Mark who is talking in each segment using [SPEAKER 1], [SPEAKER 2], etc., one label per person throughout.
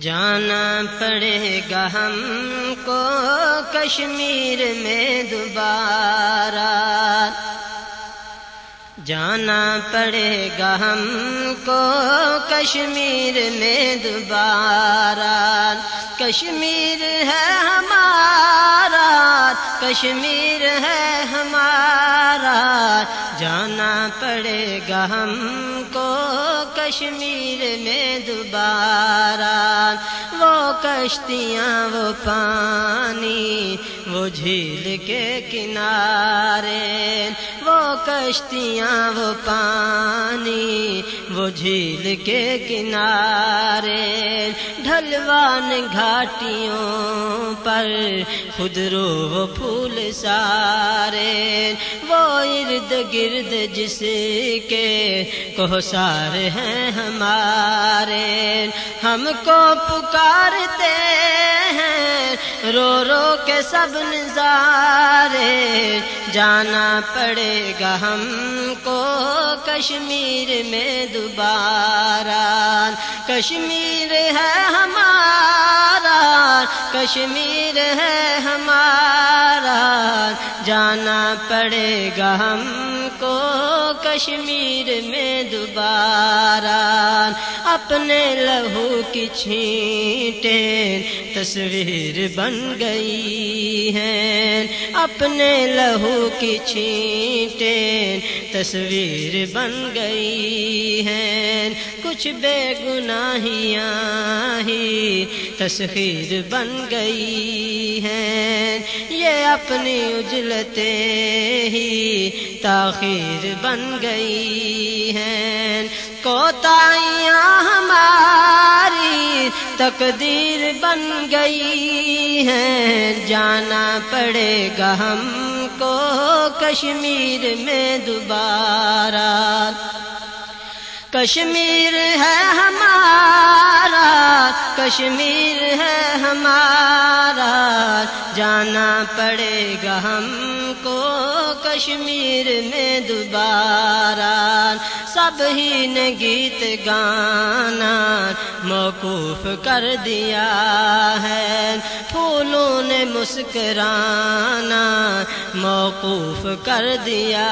[SPEAKER 1] جانا پڑے گا ہم کو کشمیر میں دوبارہ۔ جانا پڑے گا ہم کو کشمیر میں دوبارہ۔ کشمیر ہے ہمارا، کشمیر ہے ہمارا۔ جانا پڑے گا ہم کو کشمیر میں دوبارہ۔ کشتیاں وہ پانی، وہ جھیل کے کنارے، وہ کشتیاں وہ پانی، وہ جھیل کے کنارے۔ ڈھلوان گھاٹیوں پر خود رو وہ پھول سارے۔ وہ ارد گرد جس کے کو سارے ہیں ہمارے۔ ہم کو پکارتے ہیں۔ رو رو کے سب نظارے، جانا پڑے گا ہم کو کشمیر میں دوبارہ۔ کشمیر ہے ہمارا، کشمیر ہے ہمارا۔ جانا پڑے گا ہم کو کشمیر میں دوبارہ۔ اپنے لہو کی چھینٹیں تصویر بن گئی ہیں اپنے لہو کی چھینٹیں تصویر بن گئی ہیں کچھ بے گناہیاں ہی تصویر بن گئی ہیں یہ اپنی اجلتے ہی تاخیر بن گئی ہیں کوتاہیاں ہماری تقدیر بن گئی ہیں جانا پڑے گا ہم کو کشمیر میں دوبارہ۔ کشمیر ہے ہمارا، کشمیر ہے ہمارا۔ جانا پڑے گا ہم کو کشمیر میں دوبارہ سب ہی نے گیت گانا موقوف کر دیا ہے۔ پھولوں نے مسکرانا موقوف کر دیا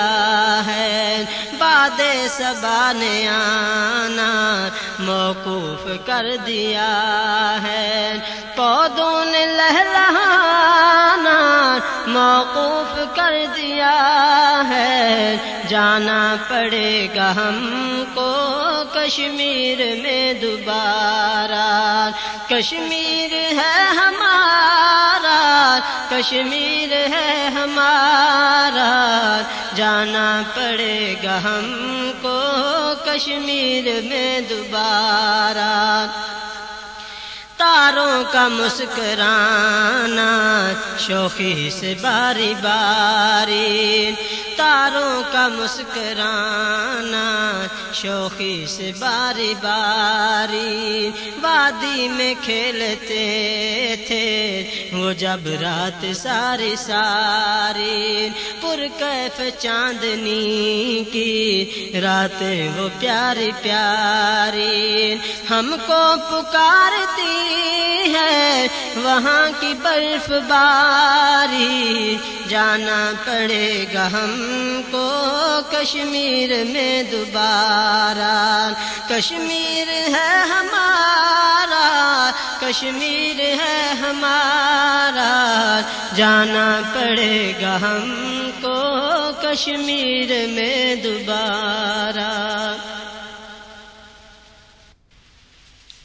[SPEAKER 1] ہے۔ باد سبا نے آنا موقوف کر دیا ہے۔ پودوں نے لہرانا موقوف کر دیا ہے۔ جانا پڑے گا ہم کو کشمیر میں دوبارہ۔ کشمیر ہے ہمارا، کشمیر ہے ہمارا۔ جانا پڑے گا ہم کو کشمیر میں دوبارہ۔ تاروں کا مسکرانا شوخی سے باری باری، تاروں کا مسکرانا شوخی سے باری باری، وادی میں کھیلتے تھے، وہ جب رات ساری ساری، پر کیف چاندنی کی، راتیں وہ پیاری پیاری، ہم کو پکارتی ہے، وہاں کی برف باری۔ جانا پڑے گا ہم کو کشمیر میں دوبارہ۔ کشمیر ہے ہمارا، کشمیر ہے ہمارا۔ جانا پڑے گا ہم کو کشمیر میں دوبارہ۔